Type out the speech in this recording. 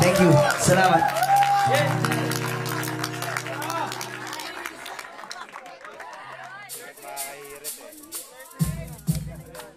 Thank you. Salamat.